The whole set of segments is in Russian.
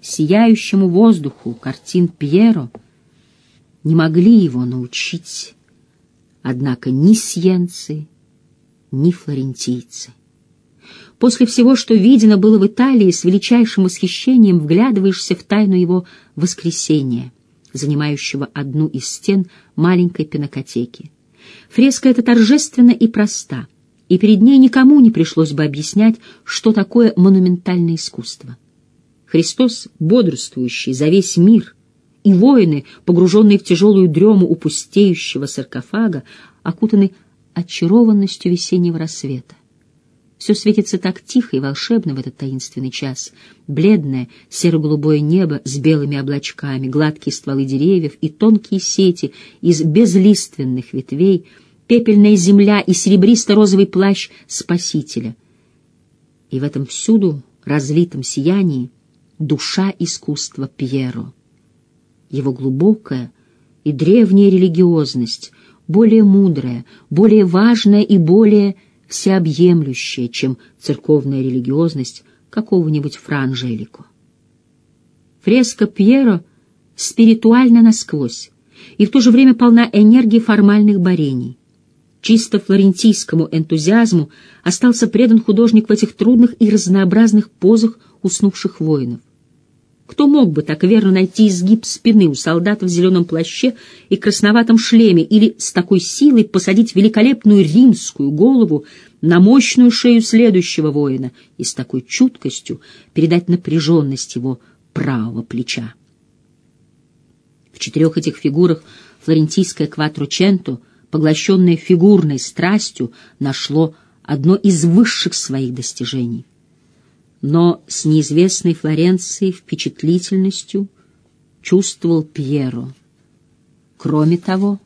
сияющему воздуху картин Пьеро не могли его научить, однако ни сьенцы, ни флорентийцы. После всего, что видено было в Италии, с величайшим восхищением вглядываешься в тайну его воскресения, занимающего одну из стен маленькой пинокотеки. Фреска эта торжественна и проста, и перед ней никому не пришлось бы объяснять, что такое монументальное искусство. Христос, бодрствующий за весь мир, и воины, погруженные в тяжелую дрему у пустеющего саркофага, окутаны очарованностью весеннего рассвета. Все светится так тихо и волшебно в этот таинственный час. Бледное серо-голубое небо с белыми облачками, гладкие стволы деревьев и тонкие сети из безлиственных ветвей, пепельная земля и серебристо-розовый плащ Спасителя. И в этом всюду разлитом сиянии душа искусства Пьеро. Его глубокая и древняя религиозность, более мудрая, более важная и более всеобъемлющее, чем церковная религиозность какого-нибудь Франжелико. Фреска Пьеро спиритуальна насквозь и в то же время полна энергии формальных борений. Чисто флорентийскому энтузиазму остался предан художник в этих трудных и разнообразных позах уснувших воинов. Кто мог бы так верно найти изгиб спины у солдата в зеленом плаще и красноватом шлеме или с такой силой посадить великолепную римскую голову на мощную шею следующего воина и с такой чуткостью передать напряженность его правого плеча? В четырех этих фигурах флорентийское кватрученто, поглощенное фигурной страстью, нашло одно из высших своих достижений — но с неизвестной Флоренцией впечатлительностью чувствовал Пьеро. Кроме того,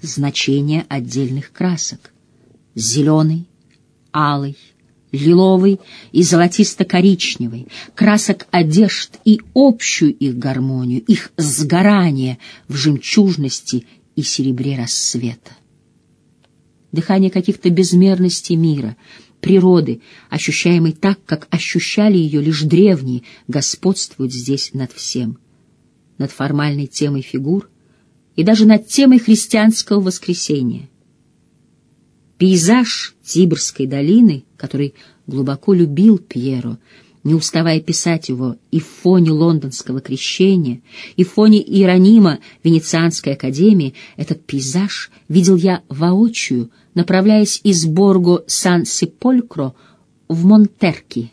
значение отдельных красок — зеленый, алый, лиловый и золотисто-коричневый, красок одежд и общую их гармонию, их сгорание в жемчужности и серебре рассвета. Дыхание каких-то безмерностей мира — природы, ощущаемой так, как ощущали ее лишь древние, господствует здесь над всем, над формальной темой фигур и даже над темой христианского воскресения. Пейзаж Тибрской долины, который глубоко любил Пьеро, не уставая писать его и в фоне лондонского крещения, и в фоне Иеронима Венецианской академии, этот пейзаж видел я воочию направляясь из Борго Сан-Сеполькро в Монтерки.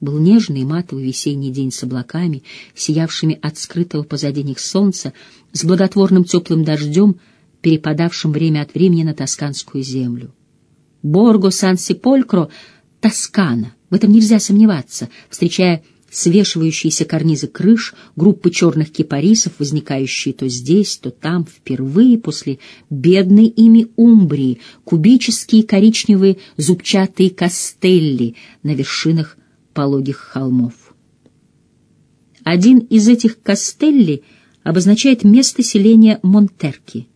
Был нежный матовый весенний день с облаками, сиявшими от скрытого позади них солнца, с благотворным теплым дождем, перепадавшим время от времени на тосканскую землю. Борго Сан-Сеполькро — Тоскана, в этом нельзя сомневаться, встречая свешивающиеся карнизы крыш, группы черных кипарисов, возникающие то здесь, то там, впервые после бедной ими Умбрии, кубические коричневые зубчатые кастелли на вершинах пологих холмов. Один из этих кастелли обозначает место селения Монтерки.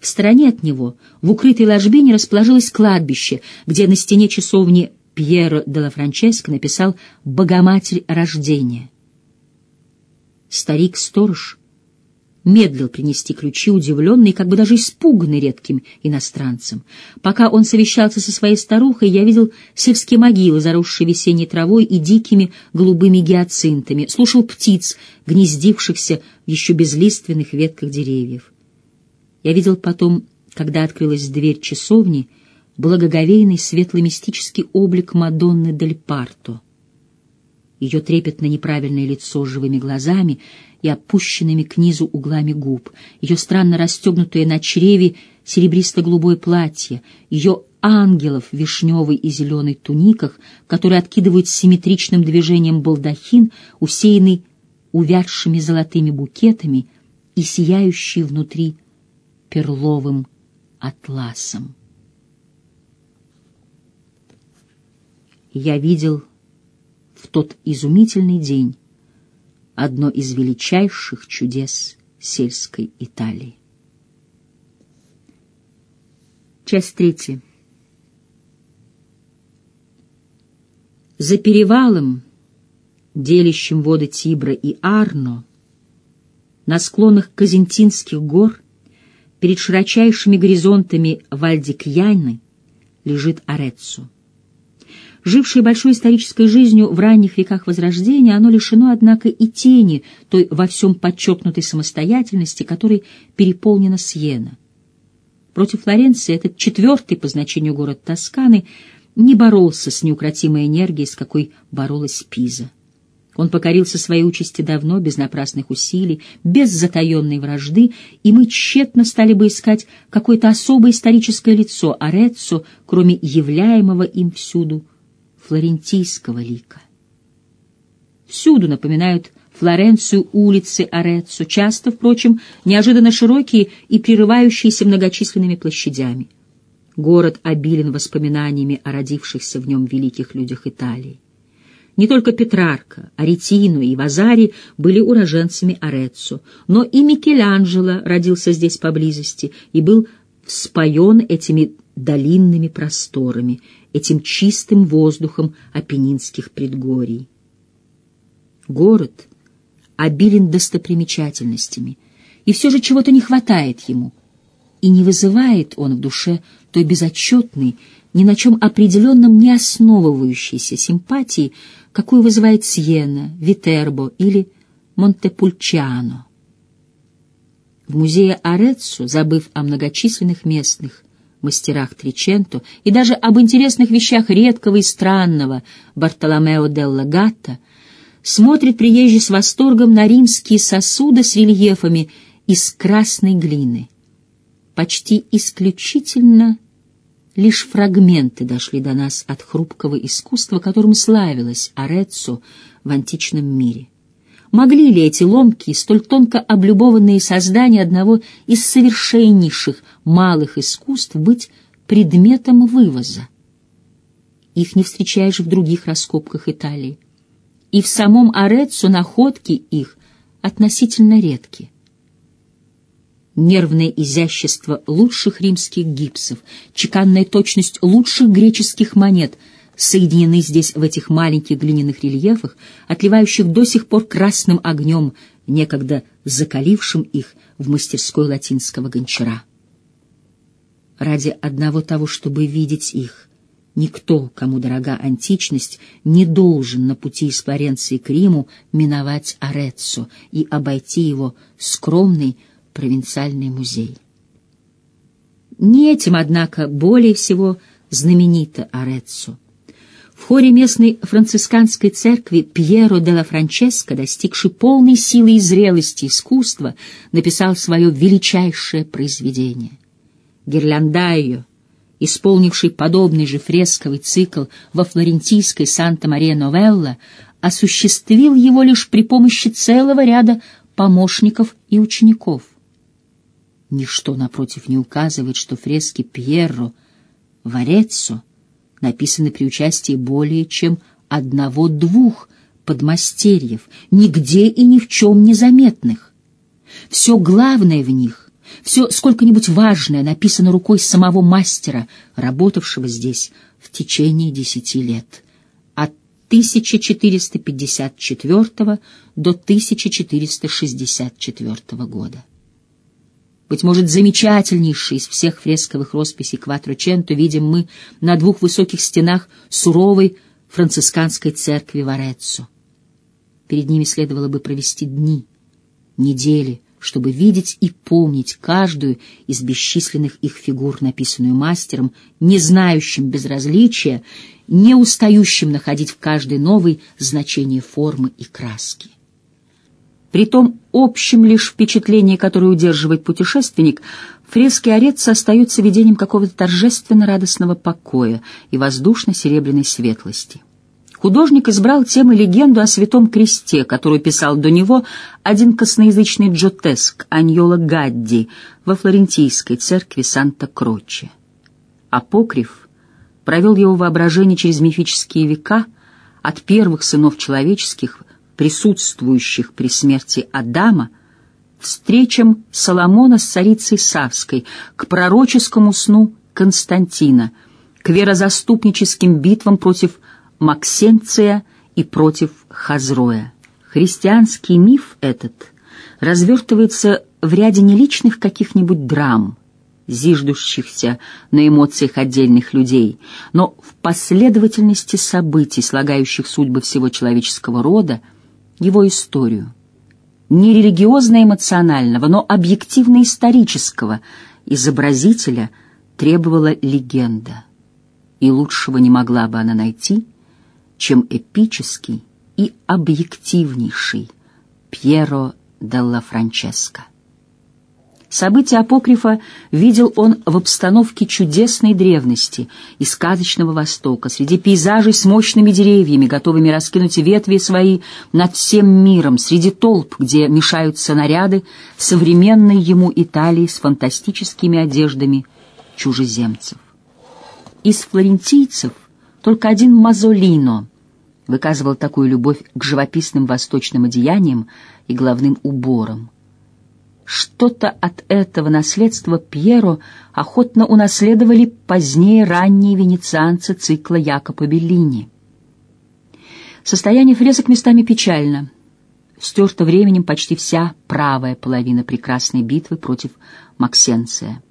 В стороне от него, в укрытой ложбине, расположилось кладбище, где на стене часовни Пьеро де ла Франческо написал «Богоматерь рождения». Старик-сторож медлил принести ключи, удивленный, как бы даже испуганный редким иностранцем. Пока он совещался со своей старухой, я видел сельские могилы, заросшие весенней травой и дикими голубыми гиацинтами, слушал птиц, гнездившихся в еще безлиственных ветках деревьев. Я видел потом, когда открылась дверь часовни, благоговейный светло-мистический облик Мадонны Дель Парто. Ее трепетно-неправильное лицо с живыми глазами и опущенными к низу углами губ, ее странно расстегнутое на чреве серебристо-голубое платье, ее ангелов в вишневой и зеленой туниках, которые откидывают симметричным движением балдахин, усеянный увядшими золотыми букетами и сияющий внутри перловым атласом. Я видел в тот изумительный день одно из величайших чудес сельской Италии. Часть третья. За перевалом делящим воды Тибра и Арно, на склонах Казентинских гор, перед широчайшими горизонтами Вальдикьяны, лежит Ореццо. Жившее большой исторической жизнью в ранних веках Возрождения, оно лишено, однако, и тени той во всем подчеркнутой самостоятельности, которой переполнена Сиена. Против Флоренции этот четвертый по значению город Тосканы не боролся с неукротимой энергией, с какой боролась Пиза. Он покорился своей участи давно, без напрасных усилий, без затаенной вражды, и мы тщетно стали бы искать какое-то особое историческое лицо Ореццо, кроме являемого им всюду флорентийского лика. Всюду напоминают Флоренцию улицы Ореццо, часто, впрочем, неожиданно широкие и прерывающиеся многочисленными площадями. Город обилен воспоминаниями о родившихся в нем великих людях Италии. Не только Петрарка, Аретино и Вазари были уроженцами Ореццо, но и Микеланджело родился здесь поблизости и был вспоен этими долинными просторами, этим чистым воздухом апеннинских предгорий. Город обилен достопримечательностями, и все же чего-то не хватает ему, и не вызывает он в душе той безотчетной, ни на чем определенном не основывающейся симпатии, какую вызывает Сиена, Витербо или Монтепульчано. В музее Ореццо, забыв о многочисленных местных мастерах Триченто и даже об интересных вещах редкого и странного Бартоломео делла Гатта, смотрит приезжий с восторгом на римские сосуды с рельефами из красной глины. Почти исключительно Лишь фрагменты дошли до нас от хрупкого искусства, которым славилась Ореццо в античном мире. Могли ли эти ломкие, столь тонко облюбованные создания одного из совершеннейших малых искусств быть предметом вывоза? Их не встречаешь в других раскопках Италии. И в самом Ореццо находки их относительно редкие нервное изящество лучших римских гипсов, чеканная точность лучших греческих монет соединены здесь в этих маленьких глиняных рельефах, отливающих до сих пор красным огнем, некогда закалившим их в мастерской латинского гончара. Ради одного того, чтобы видеть их, никто, кому дорога античность, не должен на пути из Флоренции к Риму миновать Ореццо и обойти его скромный, провинциальный музей. Не этим, однако, более всего знаменита Ореццо. В хоре местной францисканской церкви Пьеро де ла Франческо, достигший полной силы и зрелости искусства, написал свое величайшее произведение. Гирляндайо, исполнивший подобный же фресковый цикл во флорентийской Санта-Мария-Новелла, осуществил его лишь при помощи целого ряда помощников и учеников — Ничто, напротив, не указывает, что фрески Пьерро в Ореццо написаны при участии более чем одного-двух подмастерьев, нигде и ни в чем не заметных. Все главное в них, все сколько-нибудь важное написано рукой самого мастера, работавшего здесь в течение десяти лет, от 1454 до 1464 года быть может, замечательнейший из всех фресковых росписей Кватроченто видим мы на двух высоких стенах суровой францисканской церкви в Ореццо. Перед ними следовало бы провести дни, недели, чтобы видеть и помнить каждую из бесчисленных их фигур, написанную мастером, не знающим безразличия, не устающим находить в каждой новой значение формы и краски. При том общем лишь впечатлении, которое удерживает путешественник, фрески Ореца остаются видением какого-то торжественно-радостного покоя и воздушно-серебряной светлости. Художник избрал тем и легенду о Святом Кресте, которую писал до него один косноязычный джотеск Аньола Гадди во флорентийской церкви Санта-Кроче. Апокриф провел его воображение через мифические века от первых сынов человеческих присутствующих при смерти Адама, встречам Соломона с царицей Савской, к пророческому сну Константина, к верозаступническим битвам против Максенция и против Хазроя. Христианский миф этот развертывается в ряде неличных каких-нибудь драм, зиждущихся на эмоциях отдельных людей, но в последовательности событий, слагающих судьбы всего человеческого рода, его историю. Не религиозно-эмоционального, но объективно-исторического изобразителя требовала легенда, и лучшего не могла бы она найти, чем эпический и объективнейший Пьеро Делла Франческо. События апокрифа видел он в обстановке чудесной древности и сказочного Востока, среди пейзажей с мощными деревьями, готовыми раскинуть ветви свои над всем миром, среди толп, где мешаются наряды современной ему Италии с фантастическими одеждами чужеземцев. Из флорентийцев только один Мазолино выказывал такую любовь к живописным восточным одеяниям и головным уборам – что-то от этого наследства Пьеро охотно унаследовали позднее ранние венецианцы цикла Якопо Беллини. Состояние фресок местами печально. Стерта временем почти вся правая половина прекрасной битвы против Максенция.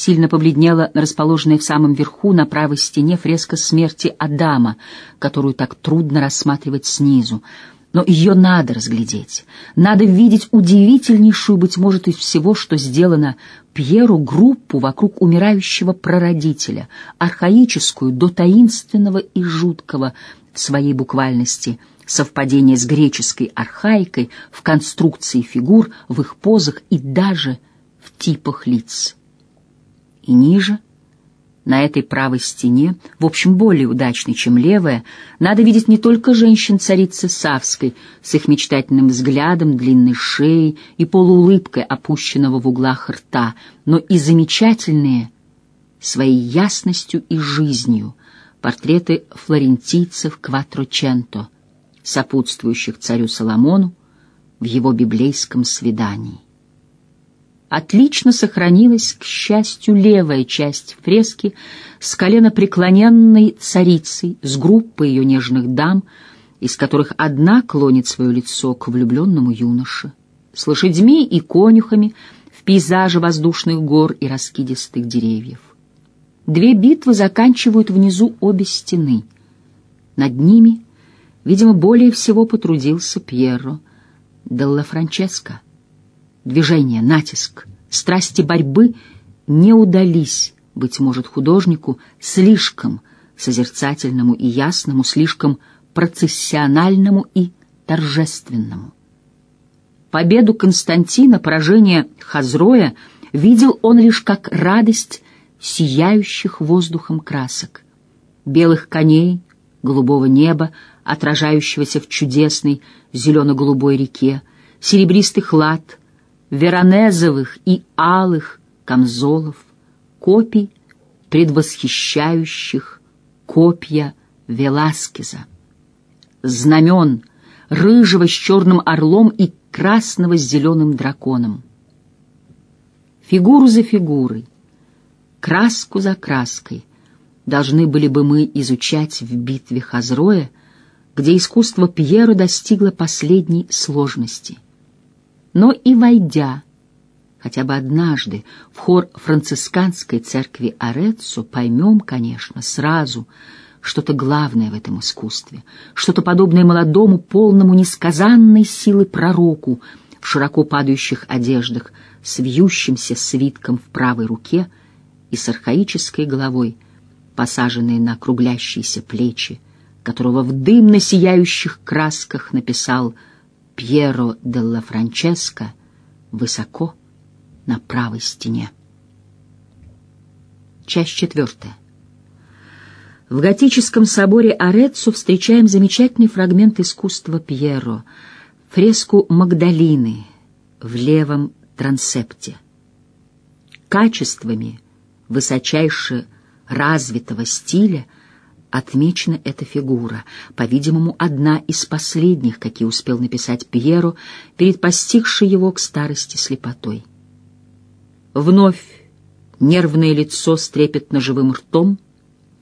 Сильно побледнела расположенная в самом верху на правой стене фреска смерти Адама, которую так трудно рассматривать снизу — но ее надо разглядеть. Надо видеть удивительнейшую, быть может, из всего, что сделано Пьеру, группу вокруг умирающего прародителя, архаическую, до таинственного и жуткого в своей буквальности, совпадение с греческой архаикой в конструкции фигур, в их позах и даже в типах лиц. И ниже — на этой правой стене, в общем, более удачной, чем левая, надо видеть не только женщин-царицы Савской с их мечтательным взглядом, длинной шеей и полуулыбкой опущенного в углах рта, но и замечательные своей ясностью и жизнью портреты флорентийцев Кватроченто, сопутствующих царю Соломону в его библейском свидании. Отлично сохранилась, к счастью, левая часть фрески с коленопреклоненной царицей, с группой ее нежных дам, из которых одна клонит свое лицо к влюбленному юноше, с лошадьми и конюхами в пейзаже воздушных гор и раскидистых деревьев. Две битвы заканчивают внизу обе стены. Над ними, видимо, более всего потрудился Пьеро Делла Франческо — движение, натиск, страсти борьбы не удались, быть может, художнику слишком созерцательному и ясному, слишком процессиональному и торжественному. Победу Константина, поражение Хазроя видел он лишь как радость сияющих воздухом красок, белых коней, голубого неба, отражающегося в чудесной зелено-голубой реке, серебристых лад, веронезовых и алых камзолов, копий, предвосхищающих копья Веласкеза, знамен рыжего с черным орлом и красного с зеленым драконом. Фигуру за фигурой, краску за краской должны были бы мы изучать в битве Хазроя, где искусство Пьера достигло последней сложности — но и войдя хотя бы однажды в хор францисканской церкви Ореццо, поймем, конечно, сразу что-то главное в этом искусстве, что-то подобное молодому, полному несказанной силы пророку в широко падающих одеждах, с вьющимся свитком в правой руке и с архаической головой, посаженной на круглящиеся плечи, которого в дымно сияющих красках написал «Связь» Пьеро делла Франческо высоко на правой стене. Часть четвертая. В готическом соборе Ореццо встречаем замечательный фрагмент искусства Пьеро, фреску Магдалины в левом трансепте. Качествами высочайше развитого стиля – отмечена эта фигура, по-видимому, одна из последних, какие успел написать Пьеро перед постигшей его к старости слепотой. Вновь нервное лицо с трепетно живым ртом,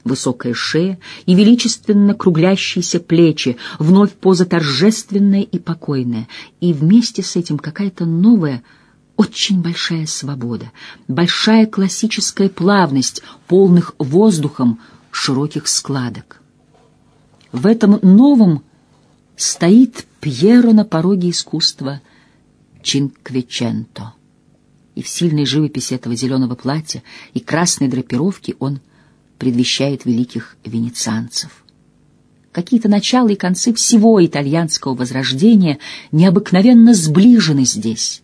Высокая шея и величественно круглящиеся плечи, вновь поза торжественная и покойная, и вместе с этим какая-то новая, очень большая свобода, большая классическая плавность, полных воздухом широких складок. В этом новом стоит Пьеро на пороге искусства Чинквиченто. И в сильной живописи этого зеленого платья и красной драпировки он предвещает великих венецианцев. Какие-то начала и концы всего итальянского возрождения необыкновенно сближены здесь.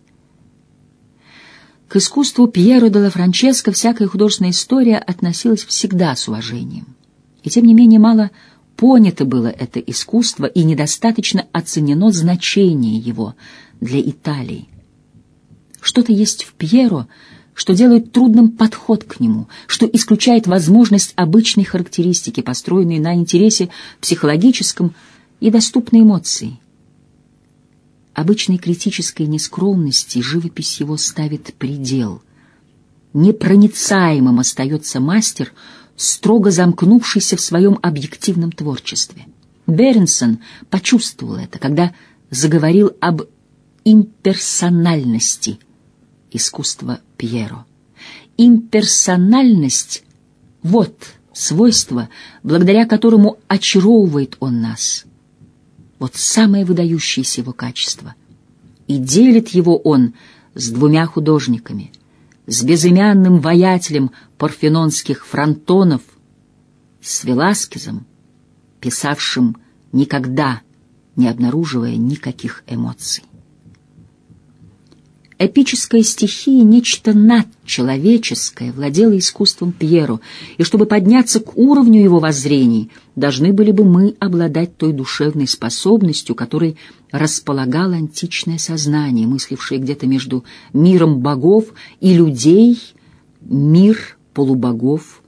К искусству Пьеро де ла Франческо всякая художественная история относилась всегда с уважением. И тем не менее мало понято было это искусство и недостаточно оценено значение его для Италии. Что-то есть в Пьеро, что делает трудным подход к нему, что исключает возможность обычной характеристики, построенной на интересе психологическом и доступной эмоции. Обычной критической нескромности живопись его ставит предел. Непроницаемым остается мастер, строго замкнувшийся в своем объективном творчестве. Беренсон почувствовал это, когда заговорил об имперсональности искусства Пьеро. Имперсональность — вот свойство, благодаря которому очаровывает он нас — вот самое выдающееся его качество. И делит его он с двумя художниками, с безымянным воятелем парфенонских фронтонов, с Веласкезом, писавшим никогда не обнаруживая никаких эмоций. Эпическая стихия, нечто надчеловеческое, владела искусством Пьеру, и чтобы подняться к уровню его воззрений, должны были бы мы обладать той душевной способностью, которой располагало античное сознание, мыслившее где-то между миром богов и людей, мир полубогов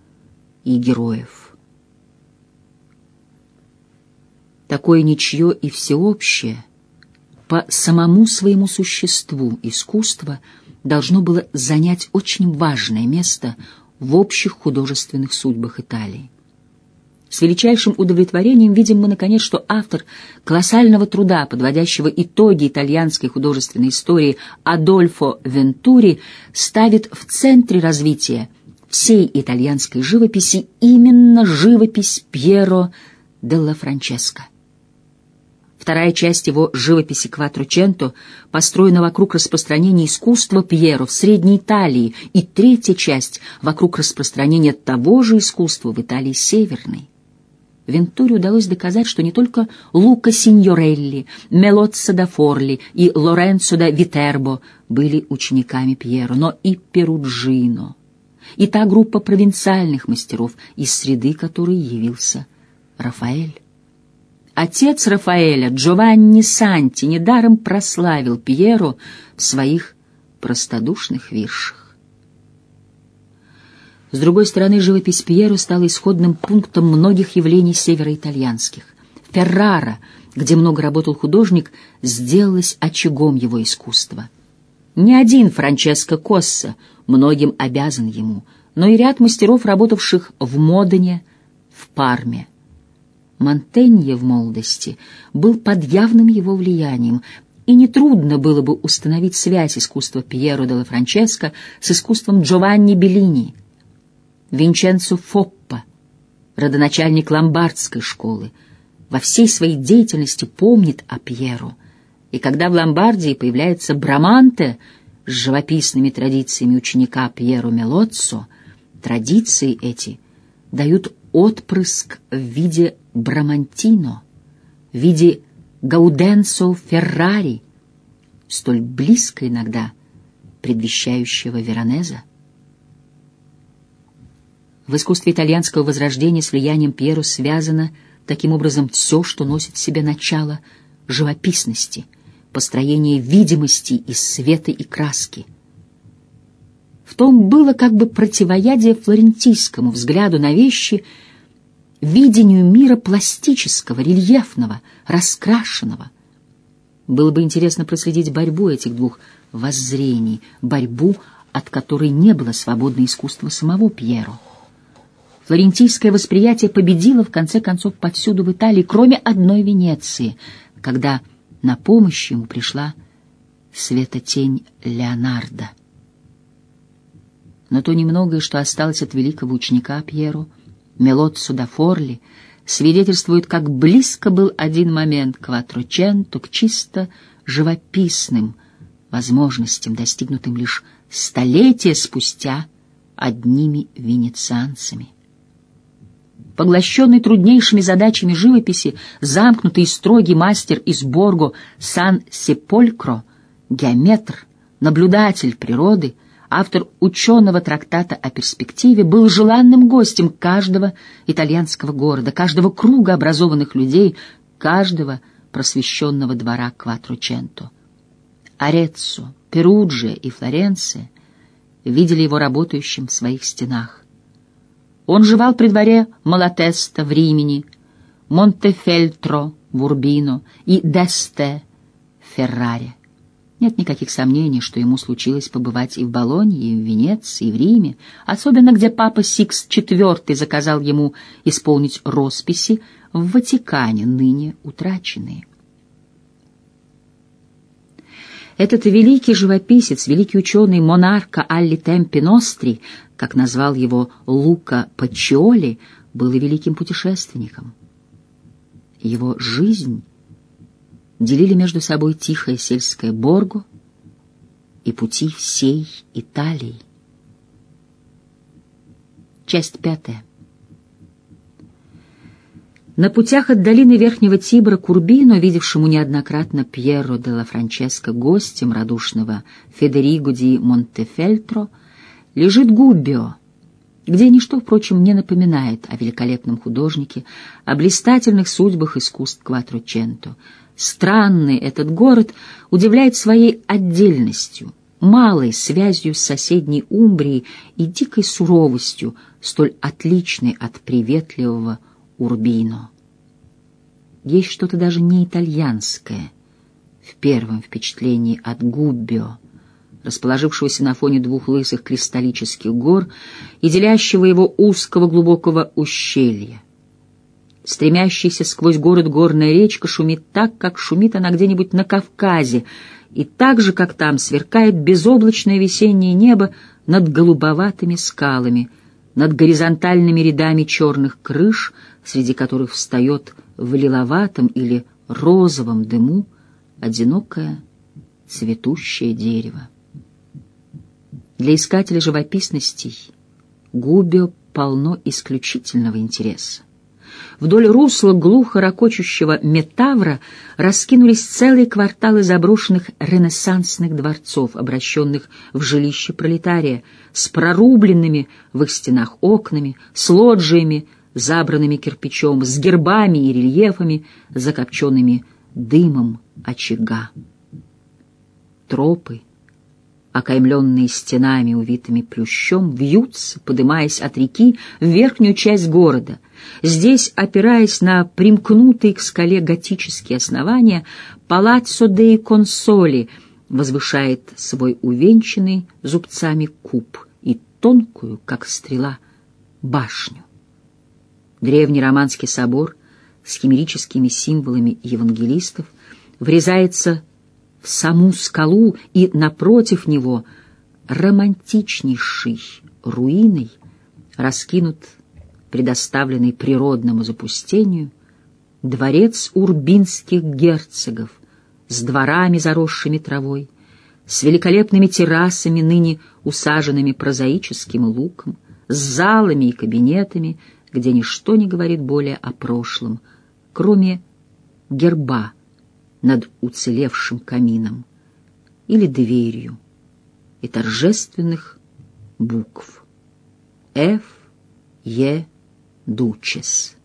и героев. Такое ничье и всеобщее — по самому своему существу искусство должно было занять очень важное место в общих художественных судьбах Италии. С величайшим удовлетворением видим мы, наконец, что автор колоссального труда, подводящего итоги итальянской художественной истории Адольфо Вентури, ставит в центре развития всей итальянской живописи именно живопись Пьеро делла Франческо. Вторая часть его живописи «Кватроченто» построена вокруг распространения искусства Пьеро в Средней Италии, и третья часть — вокруг распространения того же искусства в Италии Северной. Вентуре удалось доказать, что не только Лука Синьорелли, Мелоццо да Форли и Лоренцо да Витербо были учениками Пьеро, но и Перуджино, и та группа провинциальных мастеров, из среды которой явился Рафаэль. Отец Рафаэля, Джованни Санти, недаром прославил Пьеро в своих простодушных виршах. С другой стороны, живопись Пьеро стала исходным пунктом многих явлений североитальянских. Феррара, где много работал художник, сделалась очагом его искусства. Не один Франческо Косса многим обязан ему, но и ряд мастеров, работавших в Модене, в Парме. Монтенье в молодости был под явным его влиянием, и нетрудно было бы установить связь искусства Пьеро де ла Франческо с искусством Джованни Беллини. Винченцо Фоппа, родоначальник ломбардской школы, во всей своей деятельности помнит о Пьеро, и когда в Ломбардии появляется Браманте с живописными традициями ученика Пьеро Мелоццо, традиции эти дают отпрыск в виде Брамантино, в виде Гауденцо Феррари, столь близко иногда предвещающего Веронеза. В искусстве итальянского возрождения с влиянием Пьеро связано таким образом все, что носит в себе начало живописности, построение видимости из света и краски. В том было как бы противоядие флорентийскому взгляду на вещи – видению мира пластического, рельефного, раскрашенного. Было бы интересно проследить борьбу этих двух воззрений, борьбу, от которой не было свободно искусство самого Пьеро. Флорентийское восприятие победило, в конце концов, повсюду в Италии, кроме одной Венеции, когда на помощь ему пришла светотень Леонардо. Но то немногое, что осталось от великого ученика Пьеру, Мелоццо да Форли, свидетельствует, как близко был один момент к к чисто живописным возможностям, достигнутым лишь столетия спустя одними венецианцами. Поглощенный труднейшими задачами живописи, замкнутый и строгий мастер из Борго Сан-Сеполькро, геометр, наблюдатель природы, автор ученого трактата о перспективе, был желанным гостем каждого итальянского города, каждого круга образованных людей, каждого просвещенного двора Кватроченто. Ореццо, Перуджия и Флоренция видели его работающим в своих стенах. Он жевал при дворе Малатеста в Римени, Монтефельтро в Урбино и Десте в Ферраре. Нет никаких сомнений, что ему случилось побывать и в Болонье, и в Венеции, и в Риме, особенно где папа Сикс IV заказал ему исполнить росписи в Ватикане, ныне утраченные. Этот великий живописец, великий ученый монарка Алли Темпи Ностри, как назвал его Лука Пачиоли, был и великим путешественником. Его жизнь делили между собой тихое сельское Борго и пути всей Италии. Часть пятая. На путях от долины Верхнего Тибра к Урбино, видевшему неоднократно Пьеро де ла Франческо гостем радушного Федериго ди Монтефельтро, лежит Губбио, где ничто, впрочем, не напоминает о великолепном художнике, о блистательных судьбах искусств Кватроченто. Странный этот город удивляет своей отдельностью, малой связью с соседней Умбрией и дикой суровостью, столь отличной от приветливого Урбино. Есть что-то даже не итальянское в первом впечатлении от Губбио, расположившегося на фоне двух лысых кристаллических гор и делящего его узкого глубокого ущелья. Стремящаяся сквозь город горная речка шумит так, как шумит она где-нибудь на Кавказе, и так же, как там, сверкает безоблачное весеннее небо над голубоватыми скалами, над горизонтальными рядами черных крыш — среди которых встает в лиловатом или розовом дыму одинокое цветущее дерево. Для искателя живописностей Губио полно исключительного интереса. Вдоль русла глухо ракочущего метавра раскинулись целые кварталы заброшенных ренессансных дворцов, обращенных в жилище пролетария, с прорубленными в их стенах окнами, с лоджиями, забранными кирпичом, с гербами и рельефами, закопченными дымом очага. Тропы, окаймленные стенами, увитыми плющом, вьются, подымаясь от реки в верхнюю часть города. Здесь, опираясь на примкнутые к скале готические основания, палаццо деи консоли возвышает свой увенчанный зубцами куб и тонкую, как стрела, башню. Древний романский собор с химерическими символами евангелистов врезается в саму скалу, и напротив него романтичнейший руиной раскинут предоставленный природному запустению дворец урбинских герцогов с дворами, заросшими травой, с великолепными террасами, ныне усаженными прозаическим луком, с залами и кабинетами, где ничто не говорит более о прошлом, кроме герба над уцелевшим камином или дверью и торжественных букв «Ф. Е. duces.